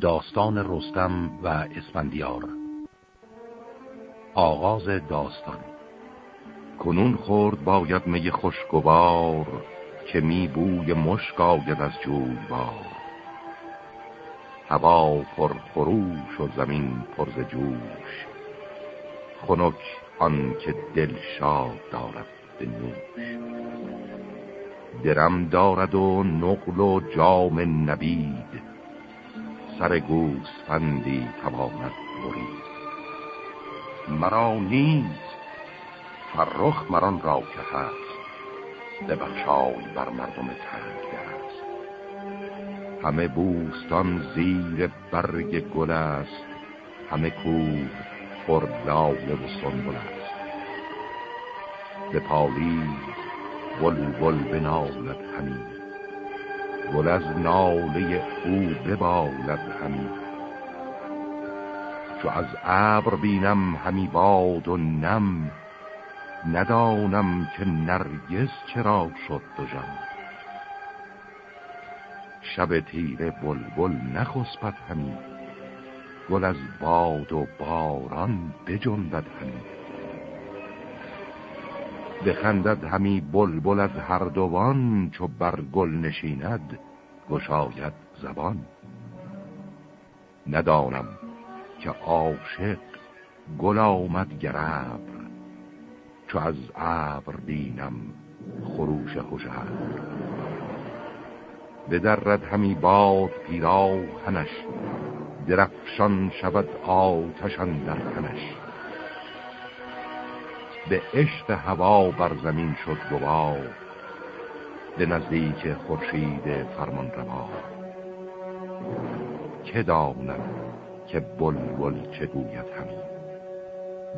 داستان رستم و اسفندیار. آغاز داستان. کنون خورد باید می خوشگوار که می بوی مشک آید از بار هوا پر خروش و زمین پر ز جوش. خنک آن که دل شاد دارد به نوش. درم دارد و نقل و جام نبید سر گوسفندی تواند برید. مرا نیست فرخ مران را که هست ببخشای بر مردم تنگ است همه بوستان زیر برگ گل است همه کوه پر لاله و سنبل است. به پالی بلبل بنالد همین گل از ناله او ببالد همی چو از ابر بینم همی باد و نم ندانم که نرگس چرا شد دو جم شب تیره بلبل نخسبد همی گل از باد و باران بجنبد همی. بخندد همی بلبل از هر دوان چو بر گل نشیند گشاید زبان. ندانم که عاشق گل آمد گربر چو از ابر بینم خروش هوشر بدرد همی باد پیراهنش درفشان شود آتشان در خنش به عشق هوا بر زمین شد گواه به نزدیک خورشید فرمان روا. که داند که بلبل چه گوید همی؟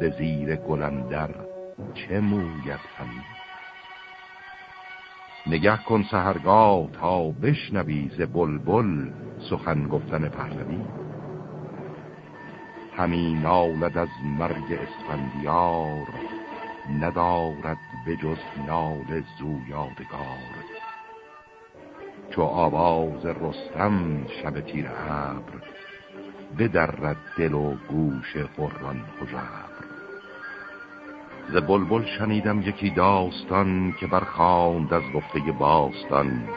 به زیر گلندر چه موید همی؟ نگه کن سهرگاه تا بشنوی ز بلبل سخن گفتن پهلوی. همی نالد از مرگ اسفندیار ندارد به جز نال زویادگار. چو آواز رستم شب تیر ابر بدرد دل و گوش قران حجر ز بلبل شنیدم یکی داستان که برخاند از گفته باستان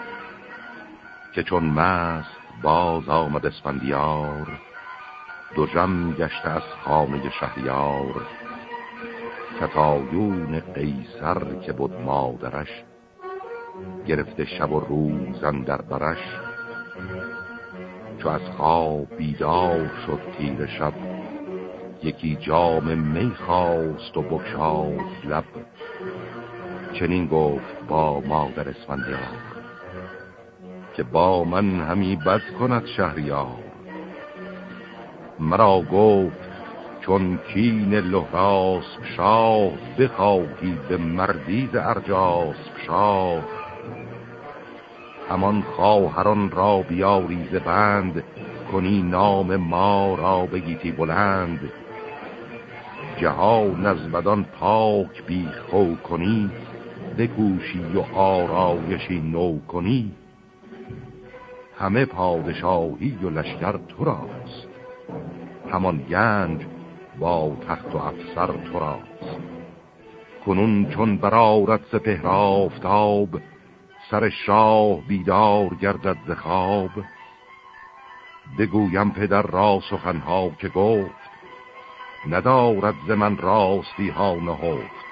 که چون مست باز آمد اسفندیار دو جم گشته از خانه شهریار. کتایون قیصر که بود مادرش گرفته شب و روزن در برش. چو از خواب بیدار شد تیر شب یکی جام می خواست و بکشاد لب. چنین گفت با مادر اسفندیار که با من همی بد کند شهریار. مرا گفت چون کین لحراسب شاه بخواهی به مردید ارجاسب شاه. همان خواهران را بیاری بند کنی نام ما را بگیتی بلند. جهان از بدان پاک بیخو کنی بکوشی و آرایشی نو کنی. همه پادشاهی و لشکر تو راست. همان گنج با تخت و افسر تو راست کنون چون برارت سپهر آفتاب سر شاه بیدار گردد ز خواب. بگویم پدر را سخنها که گفت ندارد ز من راستی ها نهفت.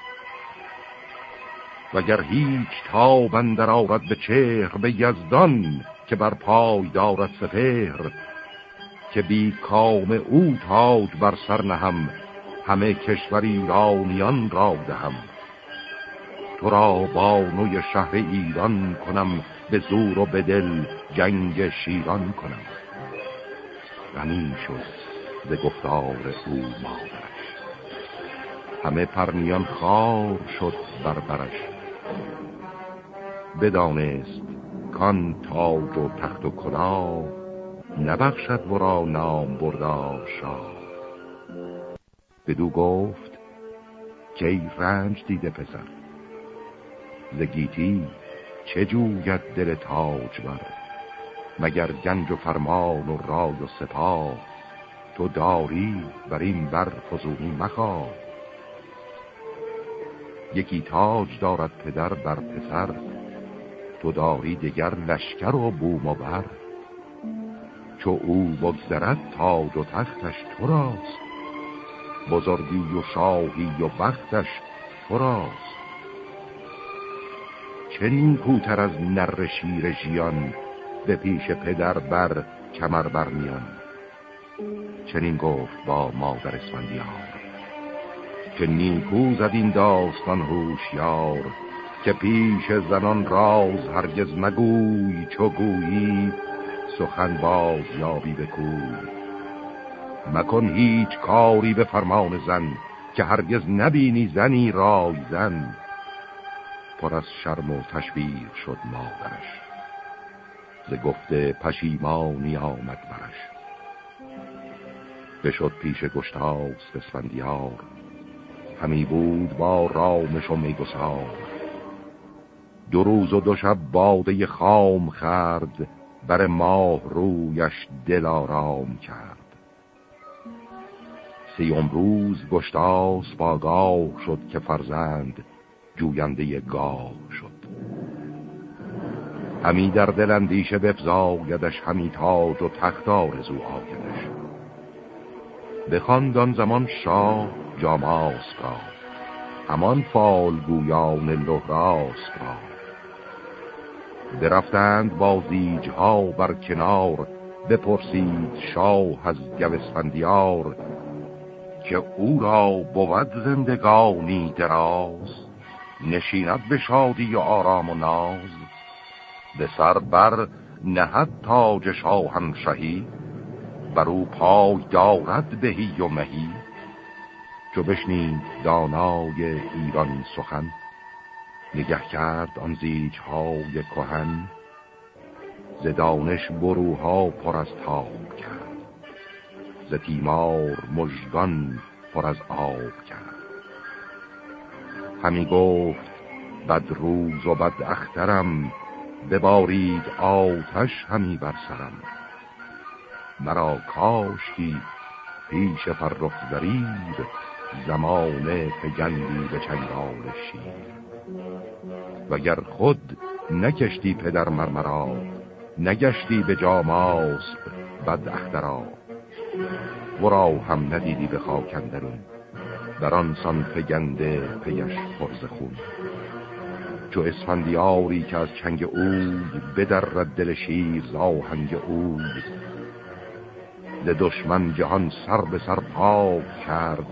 وگر هیچ تاب اندر آرد به چهر به یزدان که بر پای دارد سپهر که بی کام او تاج بر سر نهم همه کشور ایرانیان را دهم. تو را بانوی شهر ایران کنم به زور و به دل جنگ شیران کنم. غنی شد به گفتار او مادرش. همه پرنیان خار شد بر برش. بدانست کان تاج و تخت و کلاه نبخشد ورا نام بردار شاه. بدو گفت که ای رنج دیده پسر؟ زگیتی چه جوید دل تاج بر مگر گنج و فرمان و رای و سپاه؟ تو داری بر این بر فزونی مخواه. یکی تاج دارد پدر بر پسر تو داری دگر لشکر و بوم و بر. چو او بگذرد تاج و تختش تو راست. بزرگی و شاهی و بختش تو راست. چنین کوتر از نر شیر ژیان به پیش پدر بر کمر بر میان. چنین گفت با مادر اسفندیار که نیکو زد این داستان هوشیار که پیش زنان راز هرگز مگوی چو گویی سخن باز یابی بکوی مکن هیچ کاری به فرمان زن که هرگز نبینی زنی رای زن. پر از شرم و تشبیر شد مادرش. ز گفته پشیمانی آمد برش. بشد پیش گشتاس اسفندیار. همی بود با رامش و میگسار. دو روز و دو شب باده خام خرد بر ماه رویش دل آرام کرد. سیوم روز گشتاس باگاه شد که فرزند جوینده گاه شد. همی در دل اندیشه بفزایدش همی تاج و تخت آرزو آیدش. بخواند زمان شاه جاماس را همان فال گویان لحراس را. برفتند با ها بر کنار بپرسید شاه از گوسفندیار که او را بود زندگانی دراز نشیند به شادی و آرام و ناز به سر بر نهد تاج شاهنشهی بر او پای دارد بهی و مهی چو بشنید دانای ایران سخن. نگه کرد آن زیج های کهن ز دانش بروها پر از تاب کرد. ز تیمار مژگان پر از آب کرد. همی گفت بد روز و بد اخترم ببارید آتش همی بر سرم. مرا کاشتی پیش فرخ زرید زمان پگندی به چنگال شیر. وگر خود نکشتی پدر مرمرا نگشتی به جاماس بد اخترا ورا هم ندیدی به خاکندرون در آن سان فگنده پیش فرز خون. چو اسفندیاری که از چنگ اوی بدرد دل شیر زاهنگ اوی ز دشمن جهان سر به سر پاک کرد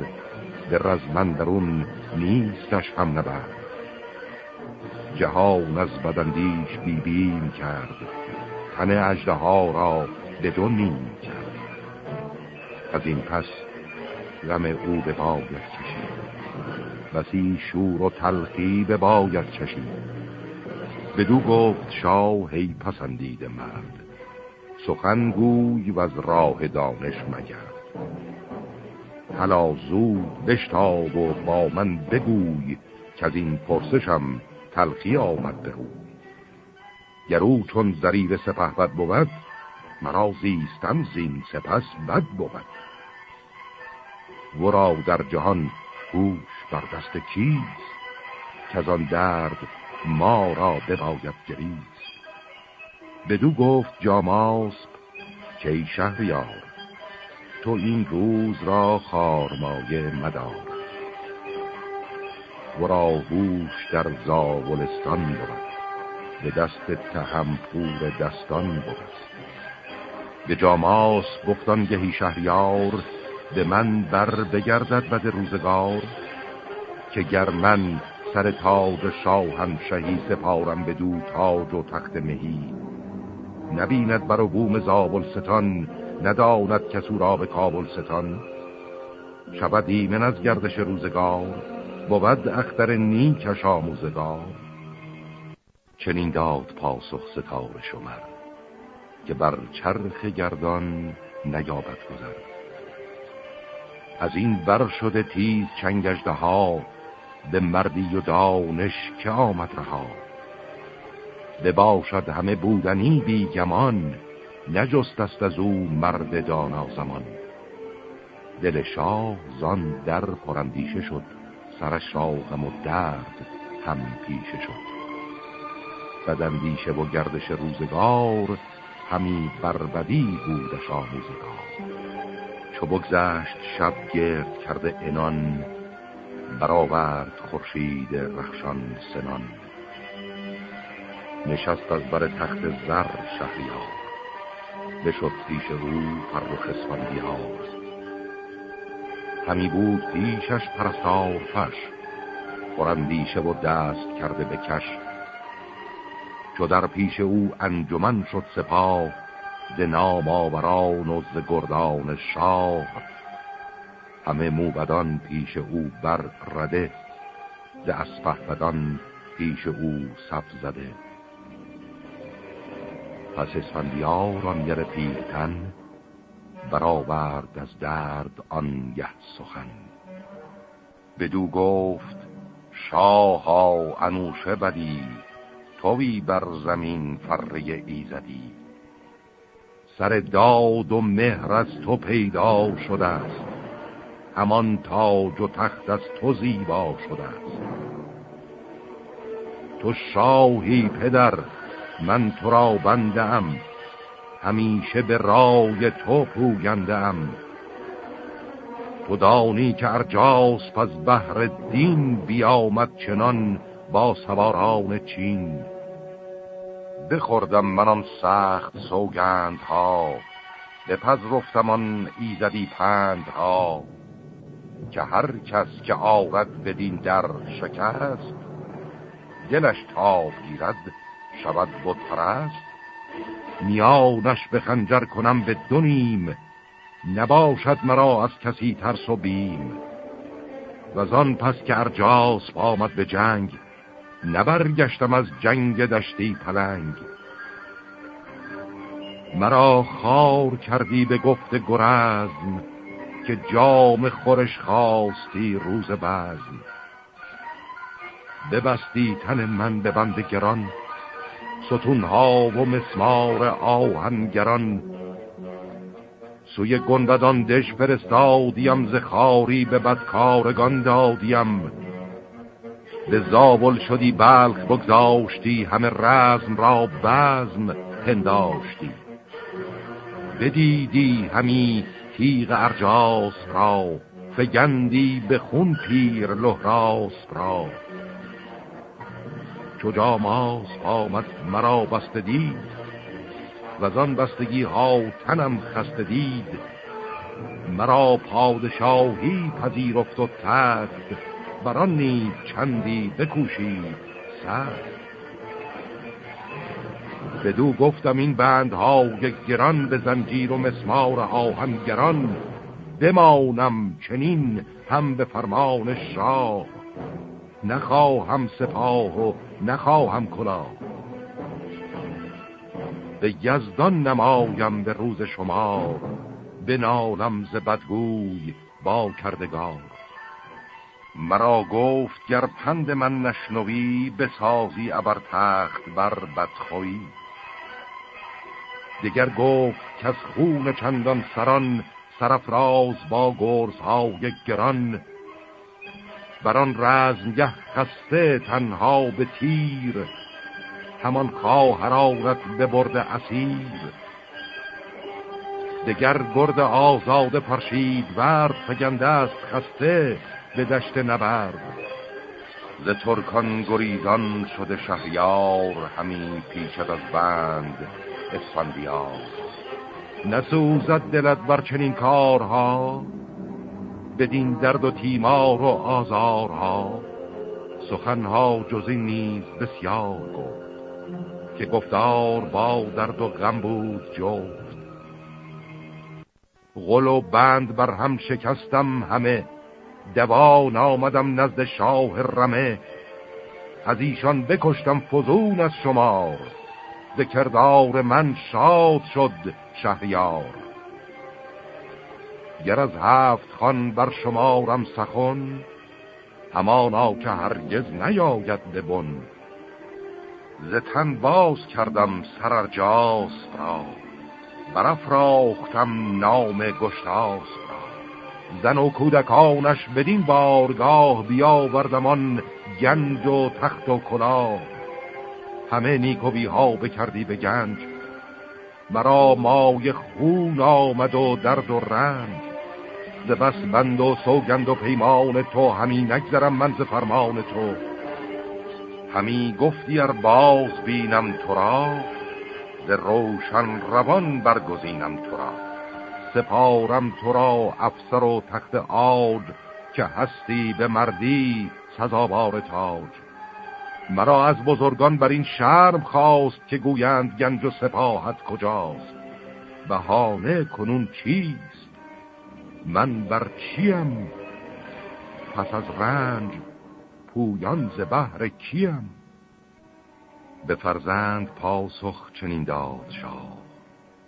به رزمن درون نیستش هم نبرد. جهان از بدندیش بیبیم کرد تن اجده ها را به نیم کرد از این پس غم او به باید کشید بسی شور و تلخی به باید چشید. بدو گفت شاه هی پسندید مرد سخن گوی و از راه دانش مگرد. حالا زود بشتاب و با من بگوی که از این پرسشم تلخی آمد به روی. گرو چون زریب سپه بد بود مرا زیستن زین سپس بد بود. ورا در جهان گوش بر دست کیست که از آن درد ما را بباید گریست. بدو گفت جاماسب که شهریار تو این روز را خارمایه مدار. ورا هوش در زاولستان بود. به دست تهمپور دستان بود. به جاماس گفتان گهی شهریار به من بر بگردد بد روزگار که گر من سر تاج شاهم شهی سپارم به دو تاج و تخت مهی نبیند بر بوم زابلستان نداند کسو را به کابل ستان شود ایمن از گردش روزگار بود اختر نیکش آموزگار. چنین داد پاسخ ستاره شمر که بر چرخ گردان نیابد گذر. از این بر شده تیز چنگجده ها به مردی و دانش که آمد رها. باشد همه بودنی بی گمان نجست است از او مرد دانا زمان. دل شاه زان در پرندیشه شد سرش را غم و درد هم پیشه شد. بدندیشه و گردش روزگار همی بربدی بودش آموزگار. چو بگذشت شب گرد کرده انان برآورد خورشید رخشان سنان. نشست از بر تخت زر شهریار بشد پیش او فرخ اسفندیار همی بود پیشش پرستار فش خورندیشه و دست کرده به کش. چو در پیش او انجمن شد سپاه ز نام آوران و ز گردان شاه. همه موبدان پیش او بر رده ز اسپه بدان پیش او صف زده. پس اسفندیار آن یر پیلتن برآورد از درد آن یه سخن. بدو گفت شاها انوشه بدی توی بر زمین فره ایزدی. سر داد و مهر از تو پیدا شده است همان تاج و تخت از تو زیبا شده است. تو شاهی پدر من تو را بنده همیشه به رای تو پوگنده ام تو دانی که ارجاس پس بهر دین بیامد چنان با سواران چین. بخوردم من آن سخت سوگند ها رفتم آن ایزدی پند ها که هر کس که آرد بدین در شکست دلش تاب گیرد شود بود پرست. میانش به خنجر کنم به دونیم نباشد مرا از کسی ترس و بیم. و آن پس که ارجاس آمد به جنگ نبرگشتم از جنگ دشتی پلنگ. مرا خار کردی به گفت گرزم که جام خورش خواستی روز بزم. ببستی تن من به بند گران ستونها و مسمار آهنگران. سوی گنددان دش فرستادیم ز خاری به بدکارگان دادیم به زاول شدی بلخ بگذاشتی همه رزم را بزم پنداشتی. بدیدی همی تیغ ارجاس را فگندی به خون پیر لحراس را. چو ماس آمد مرا بست دید. و آن بستگی ها تنم خست دید. مرا پادشاهی پذیرفت و تخت بران نیز چندی بکوشید سخت بدو گفتم این بندها گران به زنجیر و مسمار آهنگران. بمانم چنین هم به فرمان شاه. نخواهم سپاه و نخواهم کلا به یزدان نمایم به روز شما به نالم ز بدگوی با کردگار. مرا گفت گر پند من نشنوی بسازی ابر تخت بر بدخویی. دیگر گفت که از خون چندان سران سرفراز با گرزهای گران بران رزمگه خسته تنها به تیر همان خواهرانت به برد اسیر. دگر گرد آزاد پرشید ورد فگنده است خسته به دشت نبرد. ز ترکان گریزان شده شهریار همین پیشد از بند اسفندیار. نسوزد دلت بر چنین کارها؟ بدین درد و تیمار و آزارها سخنها جز نیز بسیار گفت که گفتار با درد و غم بود جفت. غل و بند بر هم شکستم همه دوان آمدم نزد شاه رمه. از ایشان بکشتم فزون از شمار ذکردار من شاد شد شهریار. گر از هفت خان بر شمارم سخن همانا که هرگز نیاید ز تن باز کردم سررجاس را برافراختم نام گشتاس را. زن و کودکانش بدین بارگاه بیاوردمان گنج و تخت و کلاه. همه نیکوی ها بکردی به گنج مرا مای خون آمد و درد و رنج. ز بس بند و سوگند و پیمان تو همی نگذرم من ز فرمان تو همی گفتی ار باز بینم تو را ز روشن روان برگزینم تو را سپارم تو را افسر و تخت آج که هستی به مردی سزاوار تاج مرا از بزرگان بر این شرم خواست که گویند گنج و سپاهت کجاست بهانه کنون چیست من بر چیم پس از رنج پویان ز بهر کیم؟ به فرزند پاسخ چنین داد شاه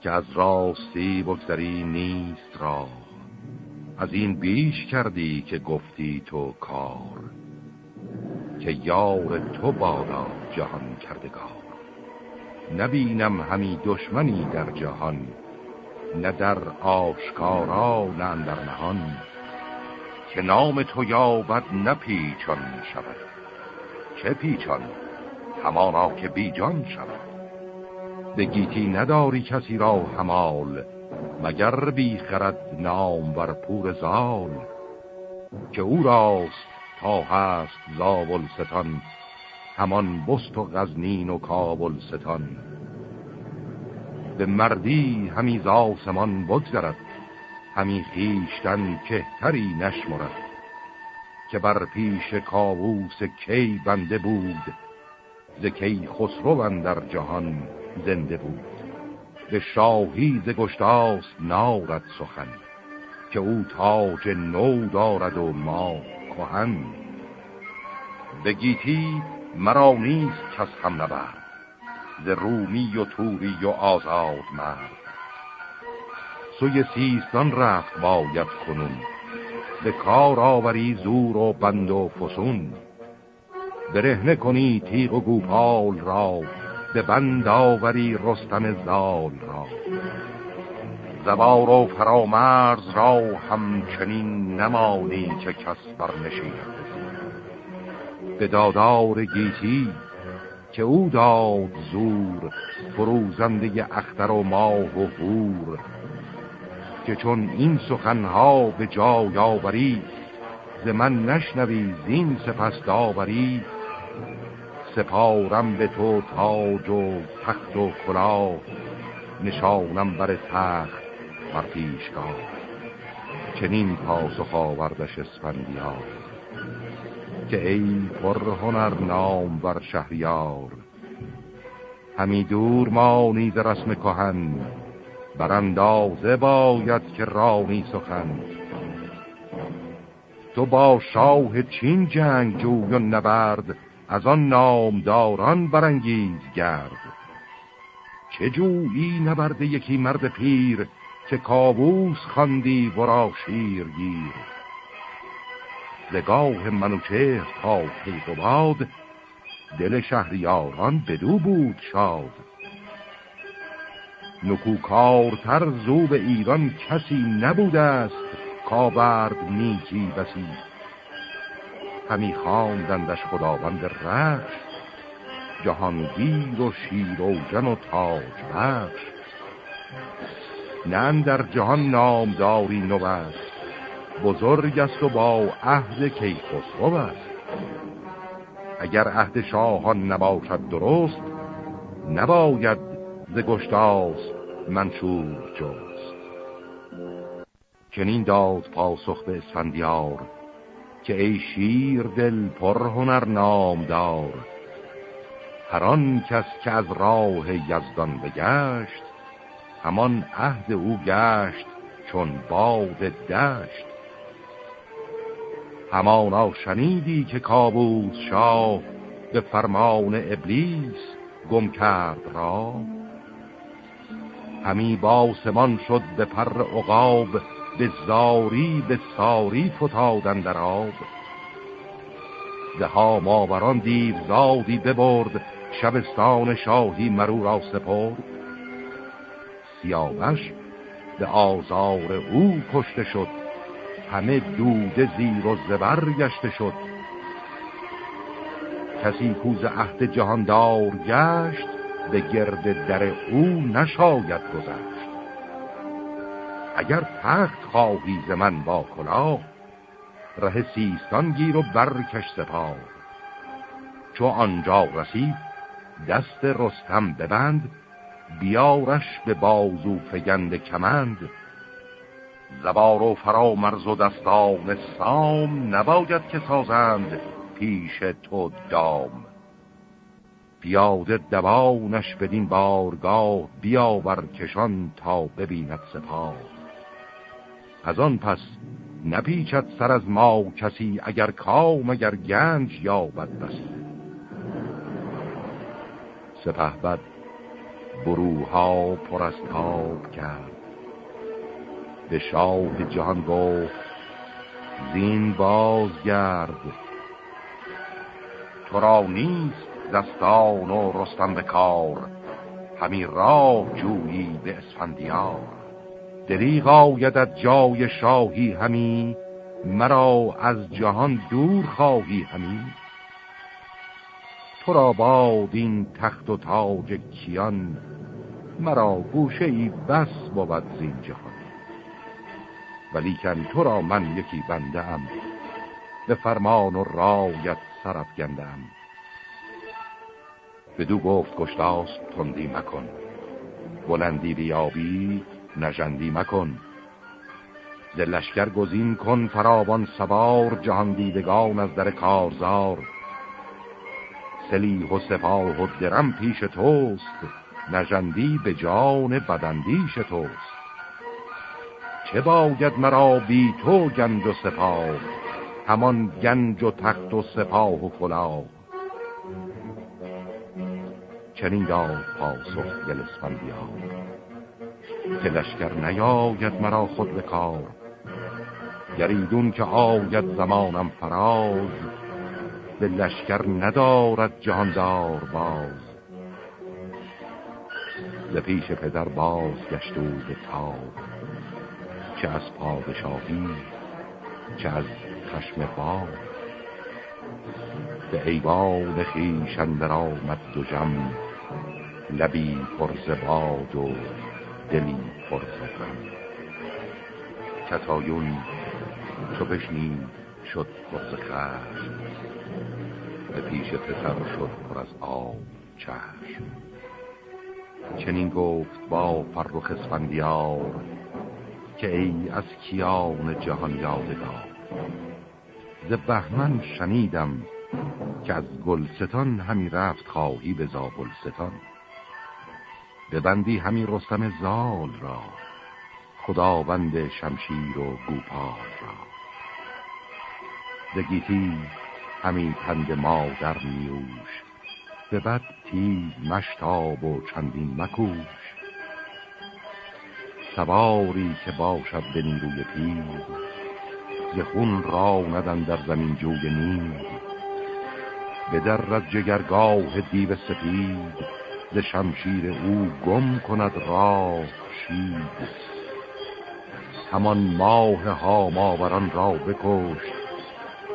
که از راستی بگذری نیست را از این بیش کردی که گفتی تو کار که یار تو بادا جهان کردگار. نبینم همی دشمنی در جهان نه در آشکارا نه در نهان که نام تو یابد نه پیچان شود چه پیچان؟ همانا که بیجان شود. به گیتی نداری کسی را همال مگر بی خرد نام بر پور زال. که او راست تا هست زاول ستان همان بست و غزنین و کابل ستان به مردی همی زاسمان بگذرد همی خیشتن کهتری نشمرد. که بر پیش کاووس کی بنده بود ز کی خسرو در جهان زنده بود. به شاهی ز گشتاس نارد سخن که او تاج نو دارد و ما کهن. به گیتی مرا نیست کس هم نبرد. ز رومی و توری و آزاد مرد. سوی سیستان رفت باید کنون. به کار آوری زور و بند و فسون. برهنه کنی تیغ و گوپال را به بند آوری رستم زال را. زبار و فرامرز را همچنین نمانی که کس برنشید به دادار گیتی که او داد زور فروزنده اختر و ماه و هور که چون این سخنها به جای آوری ز من نشنوی زین سپس داوری سپارم به تو تاج و تخت و کلاه نشانم بر تخت بر پیشگاه چنین پاسخ آوردش اسفندیار. که ای پر هنر نام بر شهریار. همی دور ما نیز رسم کهن بر اندازه باید که رانی سخن. تو با شاه چین جنگ جوی و نبرد از آن نامداران برانگیز گرد. چه جویی نبرد یکی مرد پیر که کابوس خواندی ورا شیر گیر. زگاه منوچه تا باد دل شهریاران بدو بود شاد. نکوکارتر زو به ایران کسی نبوده است کابرد نیکی بسی. همی خواندندش خداوند رخش جهانگیر و شیر و تاج بخش. نه در جهان نامداری نوست بزرگ است و با عهد کیخسرو است. اگر عهد شاهان نباشد درست نباید ز گشتاس منشور جست. چنین داد پاسخ به اسفندیار که ای شیر دل پر هنر نامدار. هر آن کس که از راه یزدان بگشت همان عهد او گشت چون باد دشت. همانا شنیدی که کابوس شاه به فرمان ابلیس گم کرد را. همی باسمان شد به پر عقاب به زاری به ساری فتادن در آب. زها ماوران دیو زادی ببرد شبستان شاهی مرو را سپرد. سیاوش به آزار او کشته شد. همه دوده زیر و زبر گشته شد. کسی کوز عهد جهاندار گشت به گرد در او نشاید گذشت. اگر تخت خواهی ز من با کلاه ره سیستان گیر و برکش سپاه. چو آنجا رسید دست رستم ببند بیارش به بازو فگند کمند. زبار و فرامرز و دستان سام نباید که سازند پیش تو دام. پیاده دوانش بدین بارگاه بیاور کشان تا ببیند سپاه. از آن پس نپیچد سر از ما کسی اگر کام اگر گنج یابد بسی. سپه بد بروها پر از تاب کرد. به شاه جهان گفت زین بازگرد تو را نیست دستان و رستم به کار همی راه جویی به اسفندیار. دریغ آیدت جای شاهی همی مرا از جهان دور خواهی همی. تو را باد این تخت و تاج کیان مرا گوشه ای بس بود زین جهان. ولیکن تو را من یکی بنده ام. به فرمان و رایت سرف گندم بدو گفت گشتاس تندی مکن. بلندی بیابی نژندی مکن. ز گزین کن فراوان سوار جهان دیدگان از در کارزار. سلیح و سپاه و درم پیش توست نژندی به جان بدندیش توست. چه باید مرا بی تو گنج و سپاه؟ همان گنج و تخت و سپاه و کلاه. چنین داد پاسخ دل اسفندیار که لشکر نیاید مرا خود به کار. گریدون که آید زمانم فراز به لشکر ندارد جهاندار باز. ز پیش پدر باز گشتو به تاب. چه از پادشاهی چه از خشم باد. به ایوان خیشندر آمد دو جم لبی پرز باد و دلی پرز غم. کتایون چو بشنید شد پرز خشم به پیش پسر شد پر از آب چشم. چنین گفت با فرخ اسفندیار که ای از کیان جهان یادگار. ز بهمن شنیدم که از گلستان همی رفت خواهی به زابلستان. ببندی همی رستم زال را خداوند شمشیر و گوپال را. زگیتی همی پند مادر میوش به بد تیز مشتاب و چندین مکوش. سواری که باشد به نیروی پیل ز خون را ندن در زمین جوی نیل. به در جگرگاه دیو سپید ز شمشیر او گم کند راه شید. همان ماه هاماوران را بکشت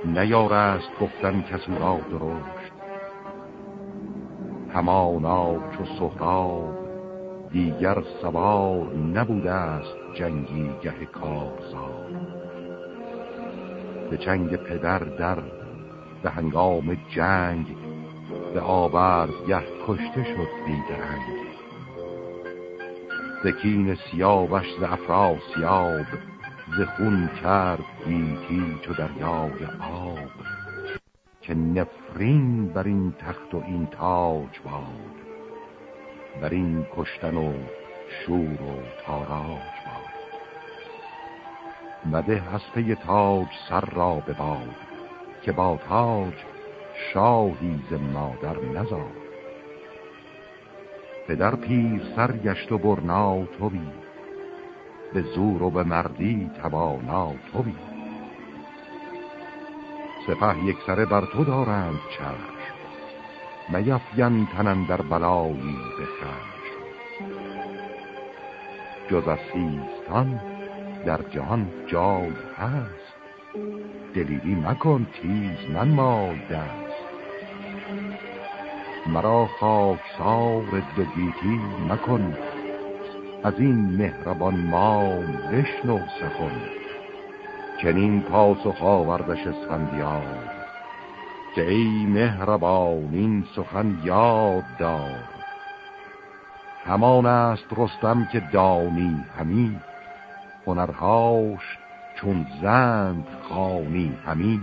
نیارست گفتن کسی را درشت. همانا چو سهراب دیگر سوار نبوده است جنگی گه کارزار. به جنگ پدر در به هنگام جنگ به آورد گه کشته شد بیدرنگ. زکین سیاوش ز افراسیاب ز خون کرد گیتی چو دریای آب. که نفرین بر این تخت و این تاج باد. بر این کشتن و شور و تاراج باد. مده هسته تاج سر را به باد که با تاج شاهی ز مادر نزاد. پدر پیر سرگشت و برنا توی به زور و به مردی توانا توی. سپه یک سره بر تو دارند چشم میفین تنن در بلایی بخش جز از سیستان در جهان جای هست. دلیری مکن تیز من مای دست. مرا خاکسار دو گیتی مکن. از این مهربان مام بشنو سخن. چنین پاسخ آوردش اسفندیار. که ای مهربان این سخن یاد دار. همان است رستم که دانی همی هنرهاش چون زند خانی همی.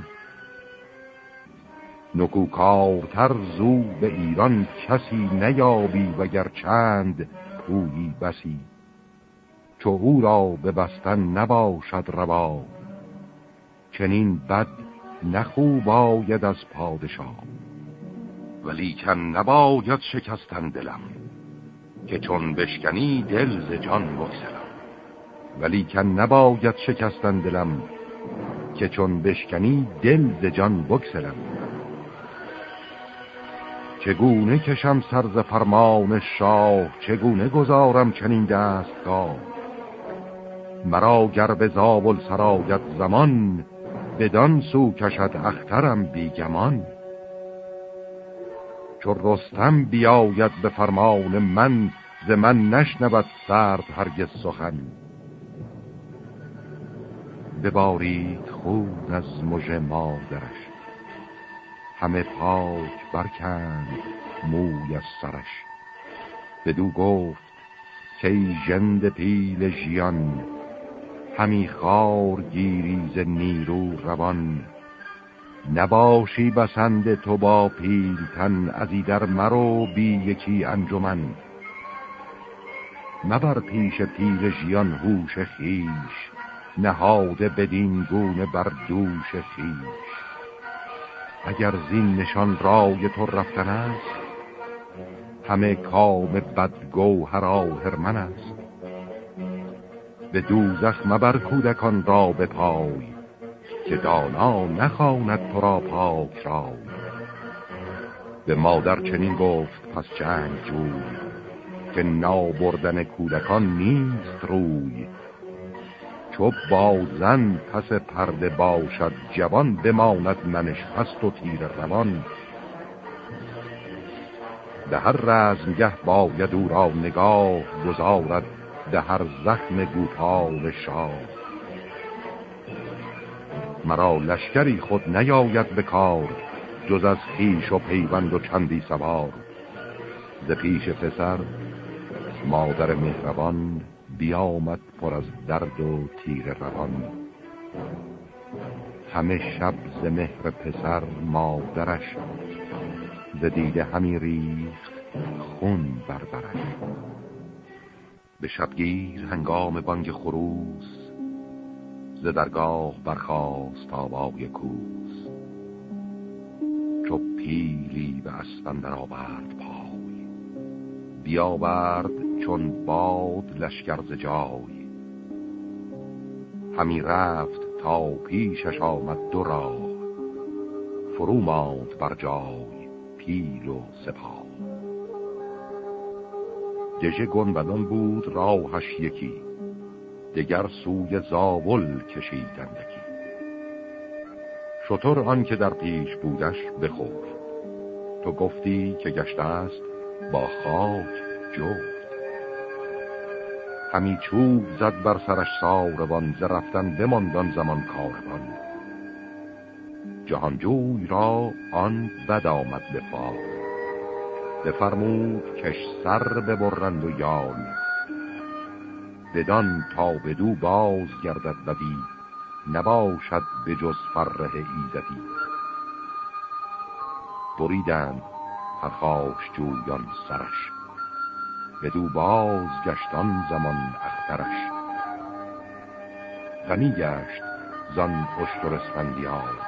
نکوکارتر زو به ایران کسی نیابی وگر چند پویی بسی. چو او را به بستن نباشد روا چنین بد نخوب آید از پادشاه. ولی کن نباید شکستن دلم که چون بشکنی دل ز جان بگسلم ولی کن نباید شکستن دلم که چون بشکنی دل ز جان بگسلم چگونه کشم سرز فرمان شاه؟ چگونه گذارم چنین دستگاه؟ مرا گر به زابل سرایت زمان بدان سو کشد اخترم بیگمان چو رستم بیاید به فرمان من ز من نشنود سرد هرگز سخن. ببارید خود از مژ مادرش همه پاک برکند موی از سرش. بدو گفت که ژند پیل ژیان همی خار گیریز نیرو روان. نباشی بسند تو با پیلتن از در مرو بی یکی انجمن. مبر پیش پیل ژیان هوش خیش نهاده بدین گونه بر دوش خیش اگر زین نشان رای تو رفتن است همه کام بدگو هر آهرمن است. به دوزخ مبر کودکان را به پای که دانا نخواند تو را پاک را به مادر چنین گفت پس جنگ جوی که نابردن کودکان نیست روی. چو بازن پس پرده باشد جوان بماند منش هست و تیر روان. به هر رزمگه باید او را نگاه گذارد هر زخم گوپال شاه. مرا لشکری خود نیاید به کار جز از خیش و پیوند و چندی سوار. ز پیش پسر مادر مهربان بیامد پر از درد و تیر روان. همه شب ز مهر پسر مادرش ز دیده همی ریخت خون بربرش به شبگیر هنگام بانگ خروس ز درگاه برخاست آبای کوس. چو پیلی به اسفندر آورد پای بیاورد چون باد لشکر ز جای. همی رفت تا پیشش آمد دو راه فرو ماند بر جای پیل و سپاه دژه گنبدان بود راهش یکی دگر سوی زاول کشیدندکی شطور آن که در پیش بودش بخفت تو گفتی که گشته است با خاک جفت. همی چوب زد بر سرش ساروان ز رفتن بماندان زمان کاروان. جهانجوی را آن بد آمد به بفرمود کش سر ببرند و یال. بدان تا بدو باز گردد بدی نباشد به جز فره ایزدی. بریدن پرخاش جویان سرش بدو باز گشتان زمان اخترش. غنی گشت زان اشتر اسفندیار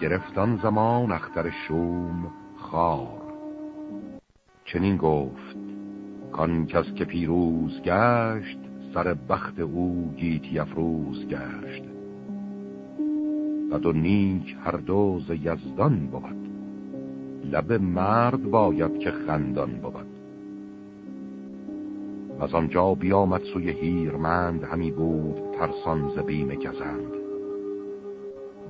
گرفتان زمان اختر شوم خار. چنین گفت کان کس که پیروز گشت سر بخت او گیتی افروز گشت. و دو نیک هر دو ز یزدان بود. لب مرد باید که خندان بود. و از آنجا بیامد سوی هیرمند همی بود ترسان زبیم کزند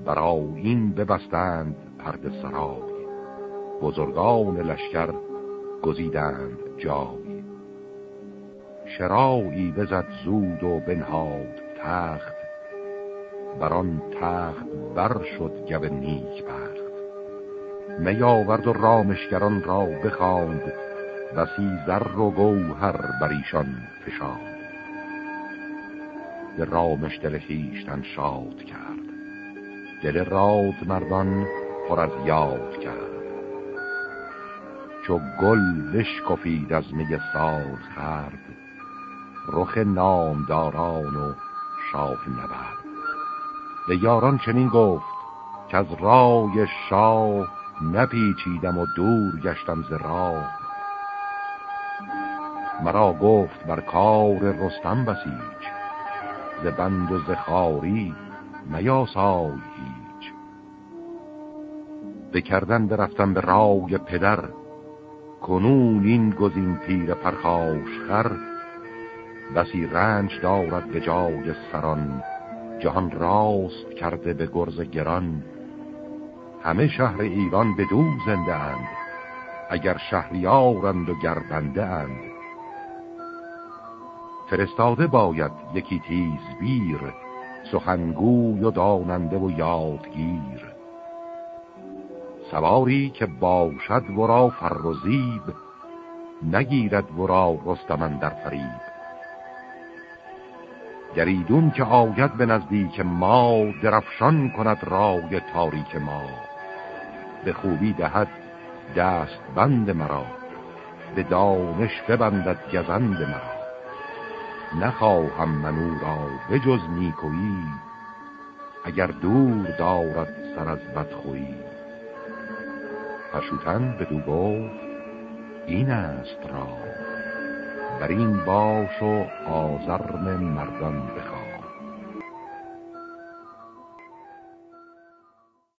برا این ببستند پرد سرای. بزرگان لشکر گزیدند جای. شرایی بزد زود و بنهاد تخت بر آن تخت بر شد گب نیک بخت. میاورد و رامشگران را بخواند بسی زر و گوهر بر ایشان فشاند. به رامش دل خیشتن شاد کرد. دل راد مردان پر از یاد کرد. چو گل بشکفید از می سال خرد. رخ نامداران و شاه نبرد. به یاران چنین گفت که از رای شاه نپیچیدم و دور گشتم ز راه. مرا گفت بر کار رستم بسیج ز بند و ز خاری میاسای هیچ. بکردن برفتم به رای پدر کنون این گزین تیر پرخاش خر بسی رنج دارد به جای سران جهان راست کرده به گرز گران. همه شهر ایران به دو زنده اند اگر شهریارند و گربنده اند. فرستاده باید یکی تیز بیر سخنگوی و داننده و یادگیر. سواری که باشد ورا فر و زیب نگیرد ورا رستمن در فریب. گریدون که آید به نزدیک ما درفشان کند رای تاریک ما. به خوبی دهد دست بند مرا به دانش ببندد گزند مرا. نخواهم منو را بجز نیکویی اگر دور دارد سر از بدخویی. پشوتن به دو گفت این است را بر این باش و آزرم مردان بخواه.